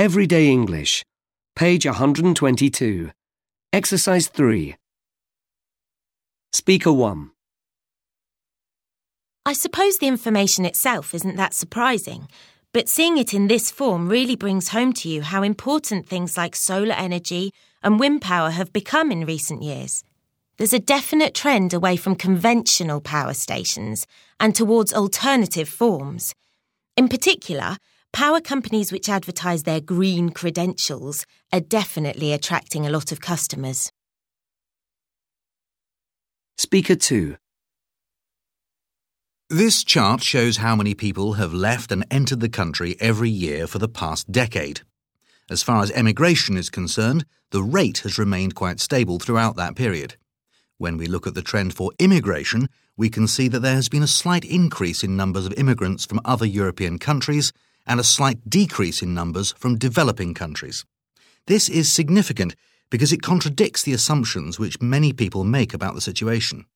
Everyday English, page 122. Exercise 3. Speaker 1. I suppose the information itself isn't that surprising, but seeing it in this form really brings home to you how important things like solar energy and wind power have become in recent years. There's a definite trend away from conventional power stations and towards alternative forms. In particular, power companies which advertise their green credentials are definitely attracting a lot of customers. Speaker 2. This chart shows how many people have left and entered the country every year for the past decade. As far as emigration is concerned, the rate has remained quite stable throughout that period. When we look at the trend for immigration, we can see that there has been a slight increase in numbers of immigrants from other European countries and a slight decrease in numbers from developing countries. This is significant because it contradicts the assumptions which many people make about the situation.